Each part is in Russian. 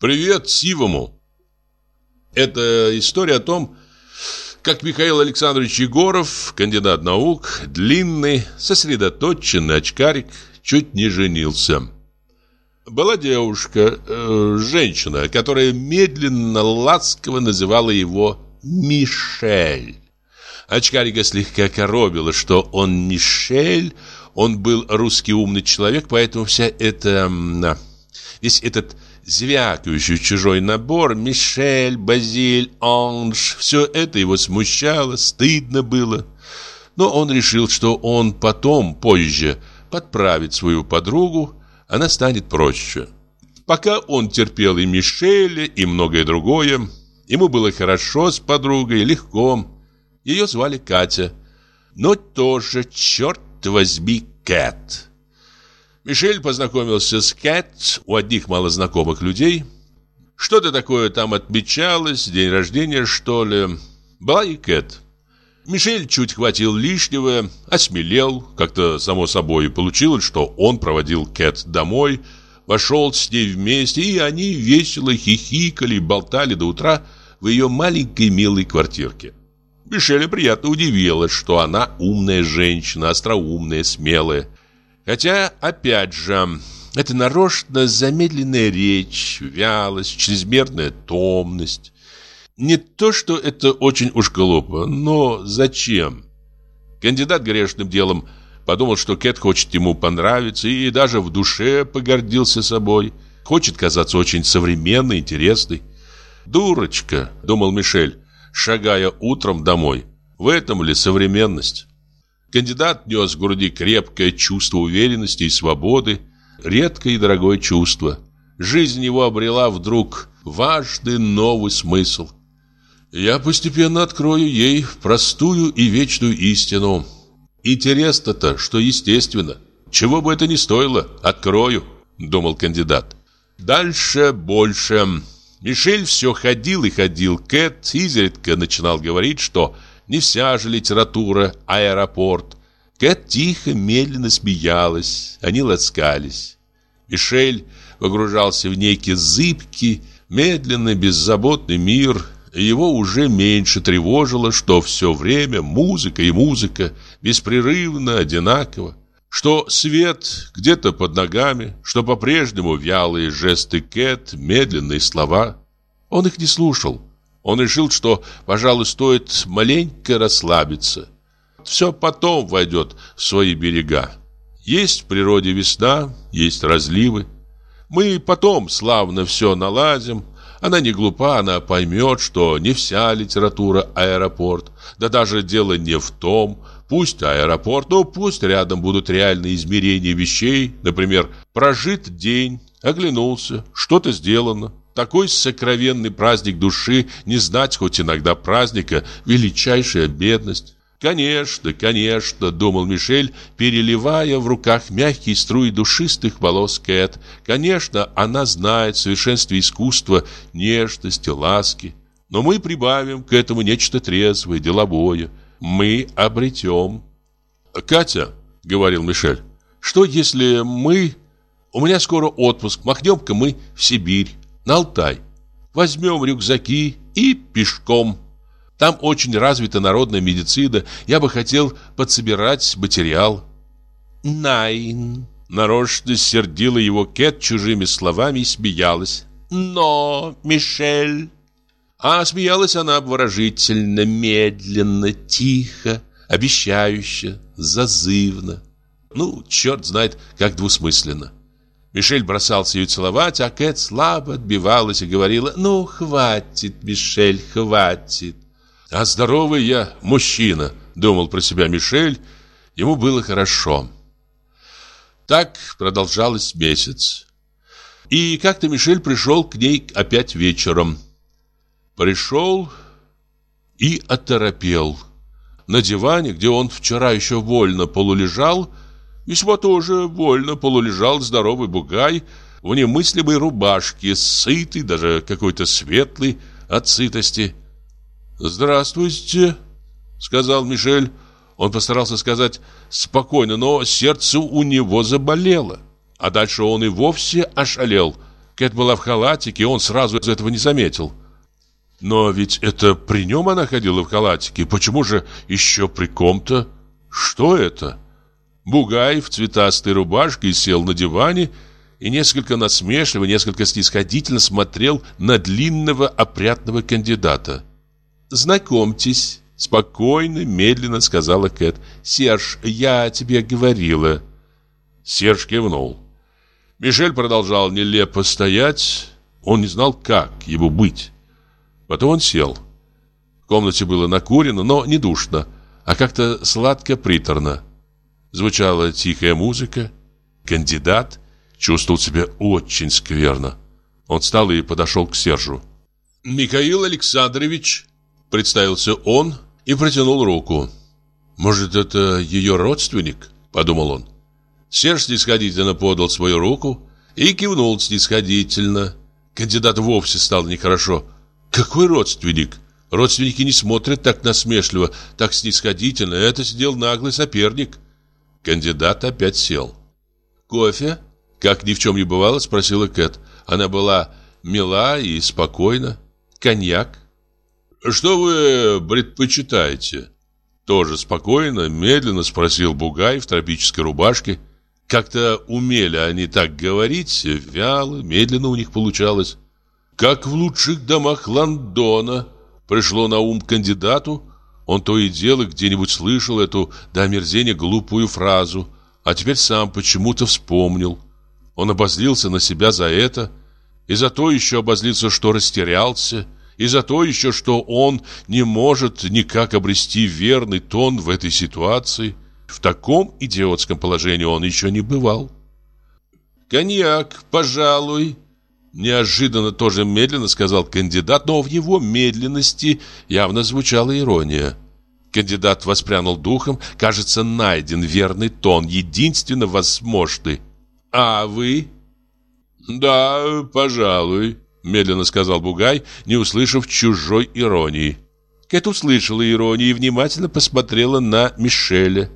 Привет Сивому. Это история о том, как Михаил Александрович Егоров, кандидат наук, длинный, сосредоточенный очкарик, чуть не женился. Была девушка, э, женщина, которая медленно, ласково называла его Мишель. Очкарика слегка коробило, что он Мишель, он был русский умный человек, поэтому вся эта... Весь этот звякающий чужой набор, Мишель, Базиль, Анж, все это его смущало, стыдно было. Но он решил, что он потом, позже, подправит свою подругу, она станет проще. Пока он терпел и Мишеля, и многое другое, ему было хорошо с подругой, легко. Ее звали Катя, но тоже, черт возьми, Кэт. Мишель познакомился с Кэт у одних малознакомых людей. Что-то такое там отмечалось, день рождения, что ли. Была и Кэт. Мишель чуть хватил лишнего, осмелел. Как-то само собой получилось, что он проводил Кэт домой, вошел с ней вместе, и они весело хихикали, болтали до утра в ее маленькой милой квартирке. Мишеля приятно удивило, что она умная женщина, остроумная, смелая. Хотя, опять же, это нарочно замедленная речь, вялость, чрезмерная томность. Не то, что это очень уж глупо, но зачем? Кандидат грешным делом подумал, что Кэт хочет ему понравиться и даже в душе погордился собой. Хочет казаться очень современной, интересной. «Дурочка», — думал Мишель, шагая утром домой. «В этом ли современность?» Кандидат нес в груди крепкое чувство уверенности и свободы, редкое и дорогое чувство. Жизнь его обрела вдруг важный новый смысл. Я постепенно открою ей простую и вечную истину. Интересно-то, что естественно. Чего бы это ни стоило, открою, думал кандидат. Дальше больше. Мишель все ходил и ходил. Кэт изредка начинал говорить, что не вся же литература, аэропорт. Кэт тихо, медленно смеялась, они ласкались. Мишель погружался в некий зыбкий, медленный, беззаботный мир, и его уже меньше тревожило, что все время музыка и музыка, беспрерывно, одинаково, что свет где-то под ногами, что по-прежнему вялые жесты Кэт, медленные слова. Он их не слушал. Он решил, что, пожалуй, стоит маленько расслабиться. Все потом войдет в свои берега. Есть в природе весна, есть разливы. Мы потом славно все наладим. Она не глупа, она поймет, что не вся литература аэропорт. Да даже дело не в том. Пусть аэропорт, но пусть рядом будут реальные измерения вещей. Например, прожит день, оглянулся, что-то сделано. Такой сокровенный праздник души не знать хоть иногда праздника величайшая бедность. Конечно, конечно, думал Мишель, переливая в руках мягкие струи душистых волос Кэт. Конечно, она знает в совершенстве искусства, нежности, ласки. Но мы прибавим к этому нечто трезвое, деловое. Мы обретем. «Катя», — говорил Мишель, — «что если мы... У меня скоро отпуск, махнем-ка мы в Сибирь на Алтай. Возьмем рюкзаки и пешком. Там очень развита народная медицина. Я бы хотел подсобирать материал. Найн. Нарочно сердила его Кэт чужими словами и смеялась. Но, Мишель... А смеялась она обворожительно, медленно, тихо, обещающе, зазывно. Ну, черт знает, как двусмысленно. Мишель бросался ее целовать, а Кэт слабо отбивалась и говорила «Ну, хватит, Мишель, хватит». «А здоровый я мужчина», — думал про себя Мишель, ему было хорошо. Так продолжалось месяц. И как-то Мишель пришел к ней опять вечером. Пришел и оторопел. На диване, где он вчера еще вольно полулежал, Весьма тоже вольно полулежал здоровый бугай в немыслимой рубашке, сытый, даже какой-то светлый от сытости. «Здравствуйте», — сказал Мишель. Он постарался сказать спокойно, но сердце у него заболело. А дальше он и вовсе ошалел. Кэт была в халатике, и он сразу этого не заметил. Но ведь это при нем она ходила в халатике. Почему же еще при ком-то? Что это? Бугай в цветастой рубашке сел на диване и несколько насмешливо, несколько снисходительно смотрел на длинного опрятного кандидата. «Знакомьтесь», — спокойно, медленно сказала Кэт. «Серж, я тебе говорила». Серж кивнул. Мишель продолжал нелепо стоять. Он не знал, как его быть. Потом он сел. В комнате было накурено, но не душно, а как-то сладко-приторно. Звучала тихая музыка. Кандидат чувствовал себя очень скверно. Он встал и подошел к Сержу. «Михаил Александрович», — представился он и протянул руку. «Может, это ее родственник?» — подумал он. Серж снисходительно подал свою руку и кивнул снисходительно. Кандидат вовсе стал нехорошо. Какой родственник? Родственники не смотрят так насмешливо, так снисходительно. Это сделал наглый соперник. Кандидат опять сел. «Кофе?» Как ни в чем не бывало, спросила Кэт. Она была мила и спокойна. «Коньяк?» «Что вы предпочитаете?» Тоже спокойно, медленно спросил Бугай в тропической рубашке. Как-то умели они так говорить, вяло, медленно у них получалось. Как в лучших домах Лондона, пришло на ум кандидату. Он то и дело где-нибудь слышал эту до омерзения глупую фразу, а теперь сам почему-то вспомнил. Он обозлился на себя за это, и за то еще обозлился, что растерялся, и за то еще, что он не может никак обрести верный тон в этой ситуации. В таком идиотском положении он еще не бывал. «Коньяк, пожалуй», Неожиданно тоже медленно сказал кандидат, но в его медленности явно звучала ирония. Кандидат воспрянул духом, кажется, найден верный тон, единственно возможный. «А вы?» «Да, пожалуй», — медленно сказал Бугай, не услышав чужой иронии. Кэт услышала иронию и внимательно посмотрела на Мишеля.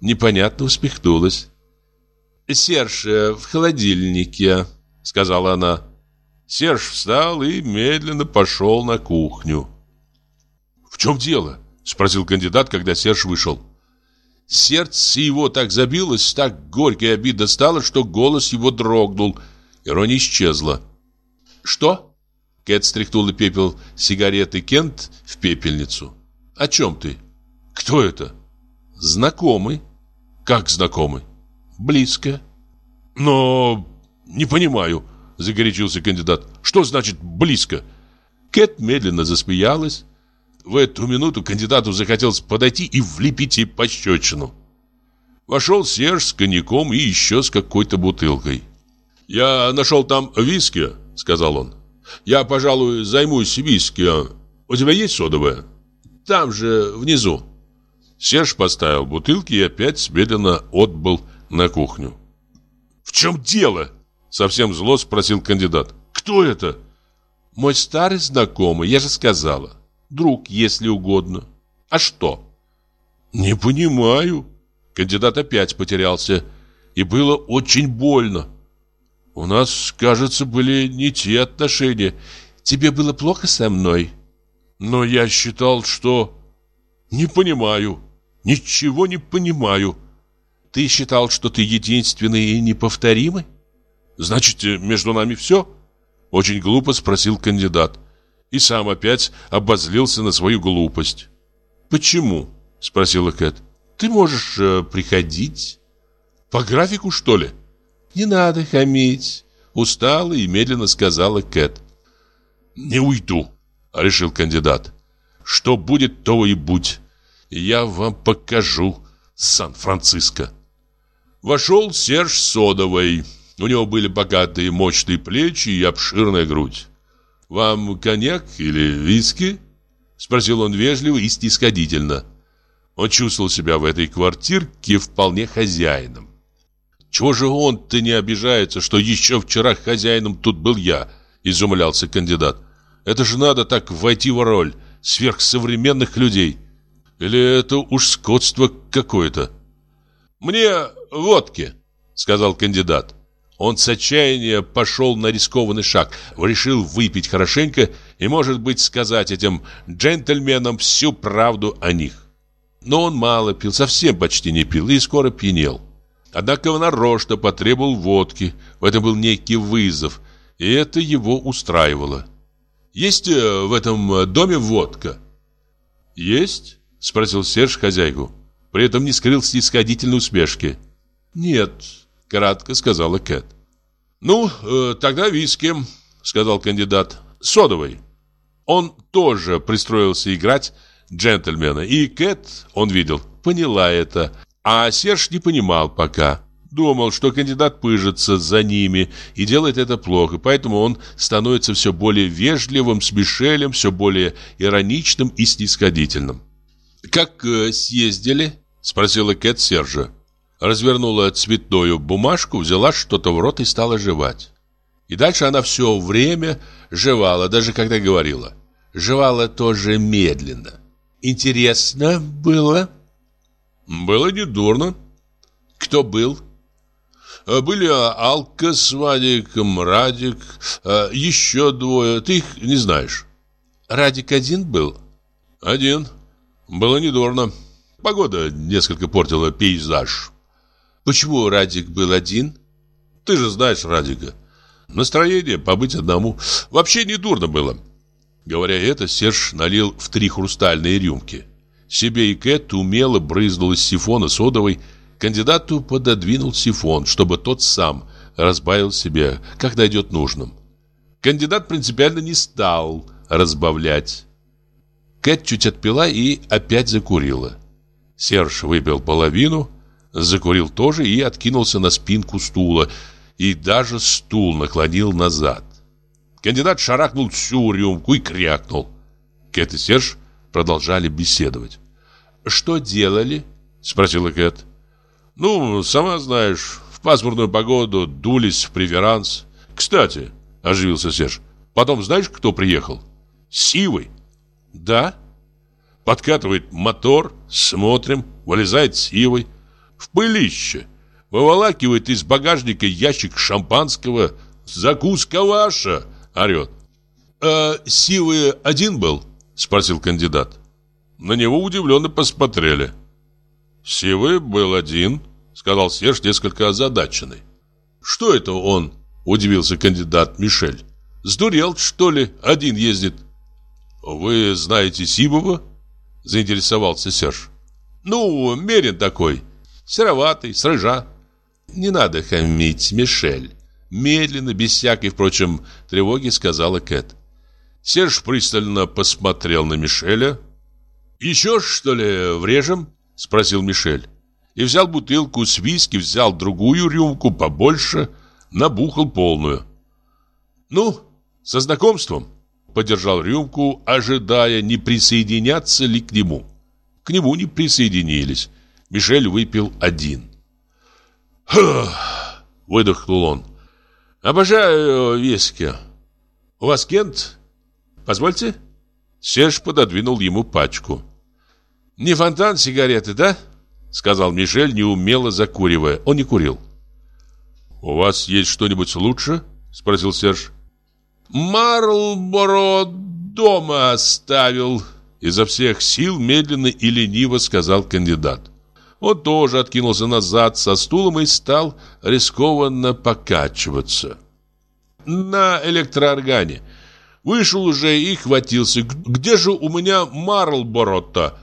Непонятно усмехнулась. «Серж, э, в холодильнике», — сказала она. Серж встал и медленно пошел на кухню. «В чем дело?» – спросил кандидат, когда Серж вышел. Сердце его так забилось, так горько и обидно стало, что голос его дрогнул. Ирония исчезла. «Что?» Кэт стряхнула пепел сигареты Кент в пепельницу. «О чем ты?» «Кто это?» «Знакомый». «Как знакомый?» «Близко». «Но... не понимаю», Загорячился кандидат. Что значит близко? Кэт медленно засмеялась. В эту минуту кандидату захотелось подойти и влепить ей пощечину. Вошел Серж с коньяком и еще с какой-то бутылкой. «Я нашел там виски», — сказал он. «Я, пожалуй, займусь виски. У тебя есть содовая?» «Там же, внизу». Серж поставил бутылки и опять медленно отбыл на кухню. «В чем дело?» Совсем зло спросил кандидат. Кто это? Мой старый знакомый, я же сказала. Друг, если угодно. А что? Не понимаю. Кандидат опять потерялся. И было очень больно. У нас, кажется, были не те отношения. Тебе было плохо со мной? Но я считал, что... Не понимаю. Ничего не понимаю. Ты считал, что ты единственный и неповторимый? Значит, между нами все? Очень глупо спросил кандидат. И сам опять обозлился на свою глупость. Почему? Спросила Кэт. Ты можешь э, приходить? По графику, что ли? Не надо хамить. Устала и медленно сказала Кэт. Не уйду, решил кандидат. Что будет, то и будь. Я вам покажу Сан-Франциско. Вошел Серж Содовой. У него были богатые мощные плечи и обширная грудь. «Вам коньяк или виски?» Спросил он вежливо и снисходительно. Он чувствовал себя в этой квартирке вполне хозяином. «Чего же он-то не обижается, что еще вчера хозяином тут был я?» Изумлялся кандидат. «Это же надо так войти в роль сверхсовременных людей. Или это уж скотство какое-то?» «Мне водки», — сказал кандидат. Он с отчаяния пошел на рискованный шаг, решил выпить хорошенько и, может быть, сказать этим джентльменам всю правду о них. Но он мало пил, совсем почти не пил и скоро пьянел. Однако нарочно потребовал водки, в этом был некий вызов, и это его устраивало. «Есть э, в этом доме водка?» «Есть?» — спросил Серж хозяйку. При этом не скрыл снисходительной усмешки. «Нет», Кратко сказала Кэт. «Ну, э, тогда виски», — сказал кандидат. «Содовый». Он тоже пристроился играть джентльмена. И Кэт, он видел, поняла это. А Серж не понимал пока. Думал, что кандидат пыжится за ними и делает это плохо, поэтому он становится все более вежливым с Мишелем, все более ироничным и снисходительным. «Как э, съездили?» – спросила Кэт Сержа развернула цветную бумажку, взяла что-то в рот и стала жевать. И дальше она все время жевала, даже когда говорила. Жевала тоже медленно. Интересно было? Было недурно. Кто был? А, были Алка с Вадиком, Радик, а, еще двое. Ты их не знаешь. Радик один был? Один. Было недурно. Погода несколько портила пейзаж. Почему Радик был один? Ты же знаешь Радика. Настроение побыть одному. Вообще не дурно было. Говоря это, Серж налил в три хрустальные рюмки. Себе и Кэт умело брызнул из сифона содовой. Кандидату пододвинул сифон, чтобы тот сам разбавил себе, как дойдет нужным. Кандидат принципиально не стал разбавлять. Кэт чуть отпила и опять закурила. Серж выпил половину, Закурил тоже и откинулся на спинку стула, и даже стул наклонил назад. Кандидат шарахнул всю рюмку и крякнул. Кэт и Серж продолжали беседовать. «Что делали?» — спросила Кэт. «Ну, сама знаешь, в пасмурную погоду дулись в преферанс. Кстати, — оживился Серж, — потом знаешь, кто приехал? Сивый». «Да?» Подкатывает мотор, смотрим, вылезает Сивый в пылище. Выволакивает из багажника ящик шампанского. «Закуска ваша!» — орет. «А Сивый один был?» — спросил кандидат. На него удивленно посмотрели. «Сивый был один», — сказал Серж, несколько озадаченный. «Что это он?» — удивился кандидат Мишель. «Сдурел, что ли, один ездит?» «Вы знаете Сибова?» — заинтересовался Серж. «Ну, Мерин такой. Сероватый, с рыжа. Не надо хамить, Мишель. Медленно, без всякой, впрочем, тревоги, сказала Кэт. Серж пристально посмотрел на Мишеля. «Еще, что ли, врежем?» — спросил Мишель. И взял бутылку с виски, взял другую рюмку побольше, набухал полную. «Ну, со знакомством?» — подержал рюмку, ожидая, не присоединяться ли к нему. К нему не присоединились. Мишель выпил один. «Фух!» — выдохнул он. «Обожаю виски. У вас Кент? Позвольте?» Серж пододвинул ему пачку. «Не фонтан сигареты, да?» — сказал Мишель, неумело закуривая. Он не курил. «У вас есть что-нибудь лучше?» — спросил Серж. «Марлборо дома оставил», — изо всех сил медленно и лениво сказал кандидат. Он тоже откинулся назад со стулом и стал рискованно покачиваться. На электрооргане. Вышел уже и хватился. Где же у меня Марлборо-то?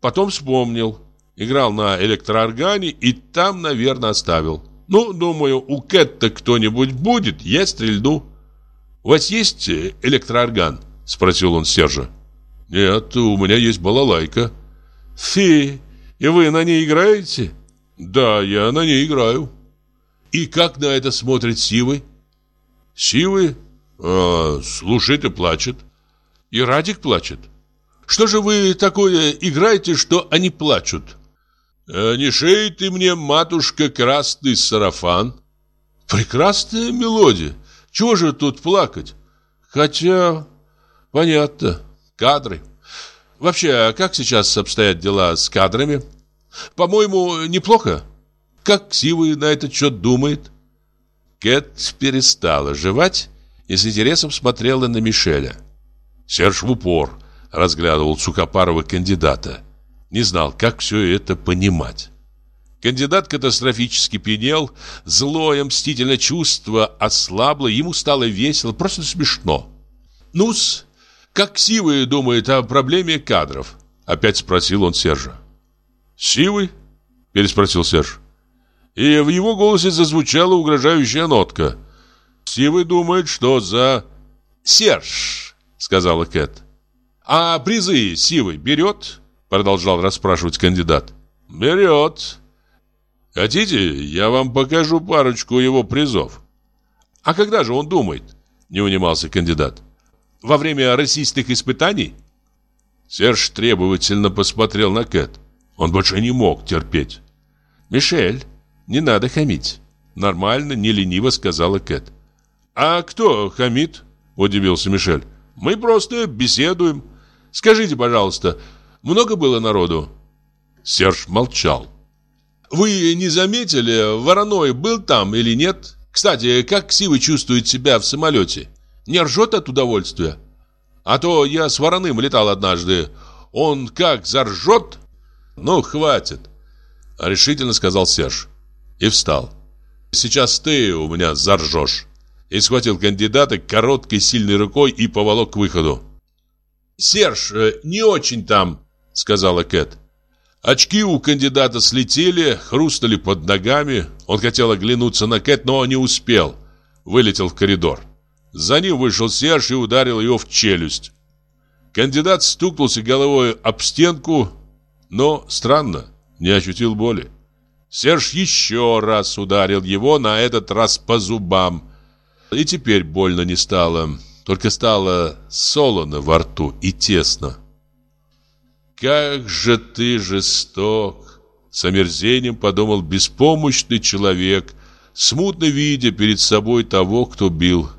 Потом вспомнил. Играл на электрооргане и там, наверное, оставил. Ну, думаю, у Кэтта кто-нибудь будет, я стрельну. У вас есть электроорган? Спросил он Сержа. Нет, у меня есть балалайка. Фи, и вы на ней играете? Да, я на ней играю. И как на это смотрит Сивы? Сивы? А, слушает и плачет. И Радик плачет. Что же вы такое играете, что они плачут? А не шей ты мне, матушка, красный сарафан. Прекрасная мелодия. Чего же тут плакать? Хотя, понятно, кадры. Вообще, а как сейчас обстоят дела с кадрами? По-моему, неплохо. Как Сивый на этот счет думает? Кэт перестала жевать и с интересом смотрела на Мишеля. Серж в упор разглядывал сухопарого кандидата. Не знал, как все это понимать. Кандидат катастрофически пьянел, злое мстительное чувство ослабло, ему стало весело, просто смешно. «Ну-с, как Сивый думает о проблеме кадров?» Опять спросил он Сержа. «Сивый?» Переспросил Серж. И в его голосе зазвучала угрожающая нотка. «Сивый думает, что за...» «Серж!» Сказала Кэт. «А призы Сивый берет?» Продолжал расспрашивать кандидат. «Берет», Хотите, я вам покажу парочку его призов? А когда же он думает? Не унимался кандидат. Во время российских испытаний? Серж требовательно посмотрел на Кэт. Он больше не мог терпеть. «Мишель, не надо хамить», — нормально, не лениво сказала Кэт. «А кто хамит?» — удивился Мишель. «Мы просто беседуем. Скажите, пожалуйста, много было народу?» Серж молчал. Вы не заметили, Вороной был там или нет? Кстати, как Сивый чувствует себя в самолете? Не ржет от удовольствия? А то я с Вороным летал однажды. Он как заржет? Ну, хватит, решительно сказал Серж. И встал. Сейчас ты у меня заржешь. И схватил кандидата короткой сильной рукой и поволок к выходу. «Серж, э, не очень там», — сказала Кэт. Очки у кандидата слетели, хрустали под ногами. Он хотел оглянуться на Кэт, но не успел. Вылетел в коридор. За ним вышел Серж и ударил ее в челюсть. Кандидат стукнулся головой об стенку, но, странно, не ощутил боли. Серж еще раз ударил его, на этот раз по зубам. И теперь больно не стало, только стало солоно во рту и тесно. «Как же ты жесток!» С омерзением подумал беспомощный человек, смутно видя перед собой того, кто бил.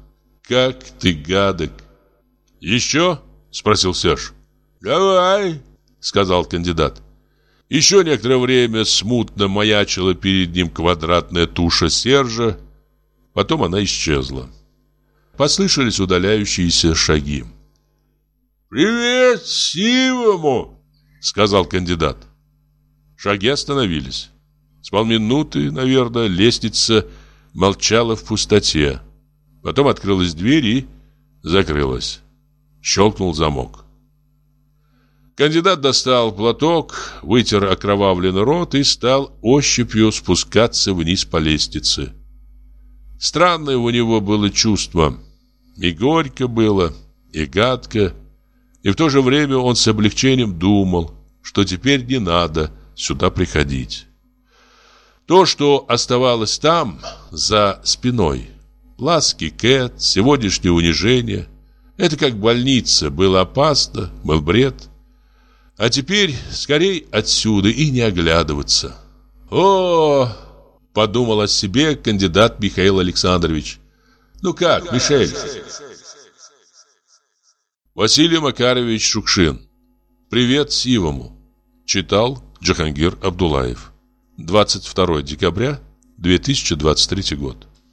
«Как ты гадок!» «Еще?» — спросил Серж. «Давай!» — сказал кандидат. Еще некоторое время смутно маячила перед ним квадратная туша Сержа. Потом она исчезла. Послышались удаляющиеся шаги. «Привет Сивому!» сказал кандидат. Шаги остановились. С полминуты, наверное, лестница молчала в пустоте. Потом открылась дверь и закрылась. Щелкнул замок. Кандидат достал платок, вытер окровавленный рот и стал ощупью спускаться вниз по лестнице. Странное у него было чувство. И горько было, и гадко, и в то же время он с облегчением думал, что теперь не надо сюда приходить. То, что оставалось там, за спиной, ласки Кэт, сегодняшнее унижение, это как больница, было опасно, был бред. А теперь скорей отсюда и не оглядываться. О, подумал о себе кандидат Михаил Александрович. Ну как, Мишель? Василий Макарович Шукшин. Привет Сивому. Читал Джахангир Абдулаев. 22 декабря 2023 год.